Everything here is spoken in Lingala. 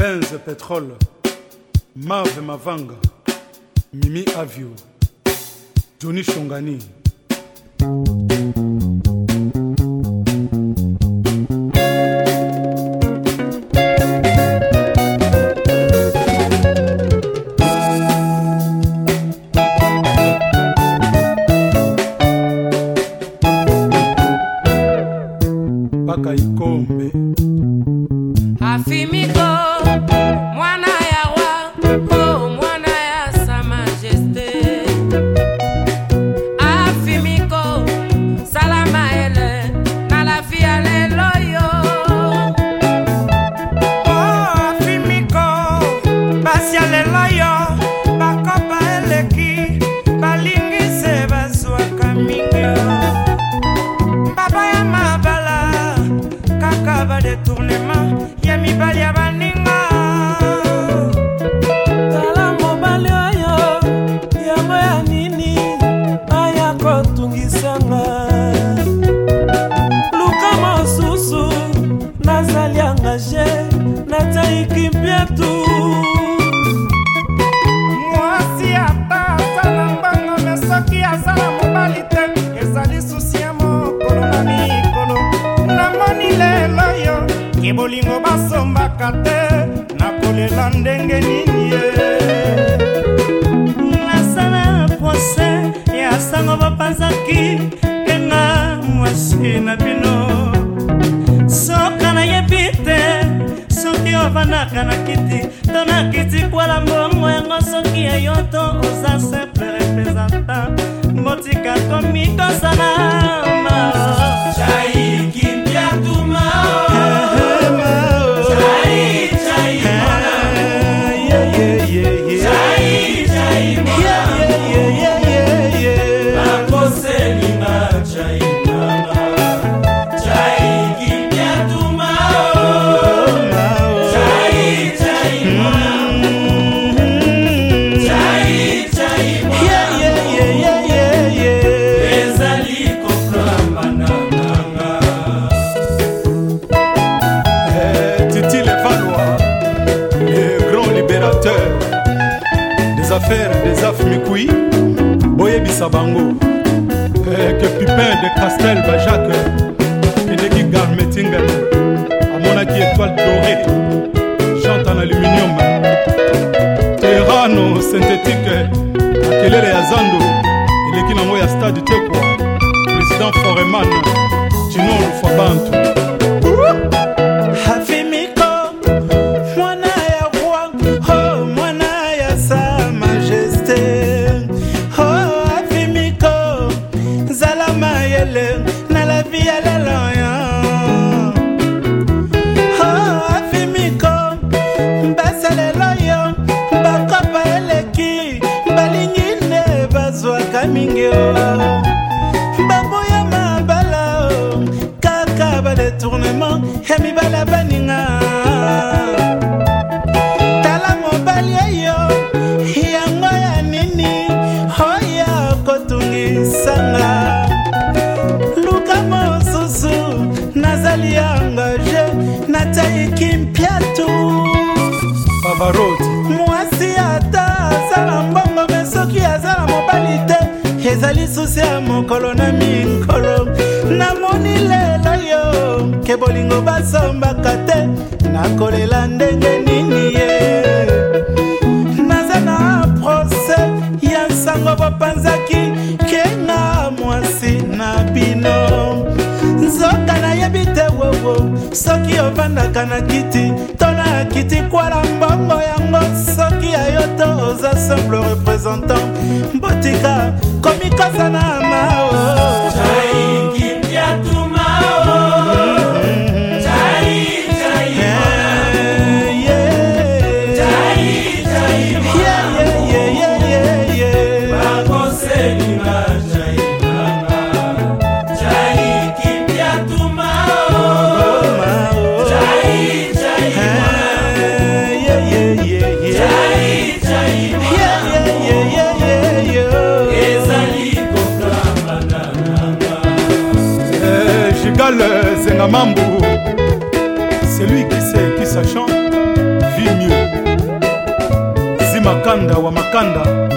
benz petrol marve mavanga mimi avio Johnny shongani afimiko mwana otungisanga luka mosusu nazali angage nataiki mpiatu mwasi ata asala mbango me soki azala mobali te ezali susi ya mokolo na mikolo namoni lelo yo ke bolingo basombaka te nakolela ndenge nini ye nayoki kenga mwasi na bino soka nayebi te soki ovandaka na kiti to na kiti kwala mbongo yango soki eyo to oza simple representant motika komikosana des affaires des afmikui boyebisa bango eh, ke pupin de castel bajacque eleki eh, garmettingen eh, amonaki étoile doré chante en aluminium terano synthétique akelele ya zando eleki nango ya stade tekwa président foreman tino lufa bantu mingi oh. baboya mabala oh. kaka badetournement ya mibala baninga tala mobali eyo yango ya nini oya kotungisanga luka mosusu nazali engage nataiki mpiatu mwasi ata azala mbongo me soki azala mobali te kezali susi ya mokolo na minkolo namoni lelo yo ke bolingo basombaka te nakolela ndenge nini ye naza na prose ya nsango bopanzaki kenga mwasi na bino nzoka nayebi te wowo soki ovandaka na kiti to na kiti kwala mbongo yango soki ata oza simple représentant botika komikosana mao Malenga Mambo Celui qui sait, qui sachant, vit mieux Zimakanda wa Makanda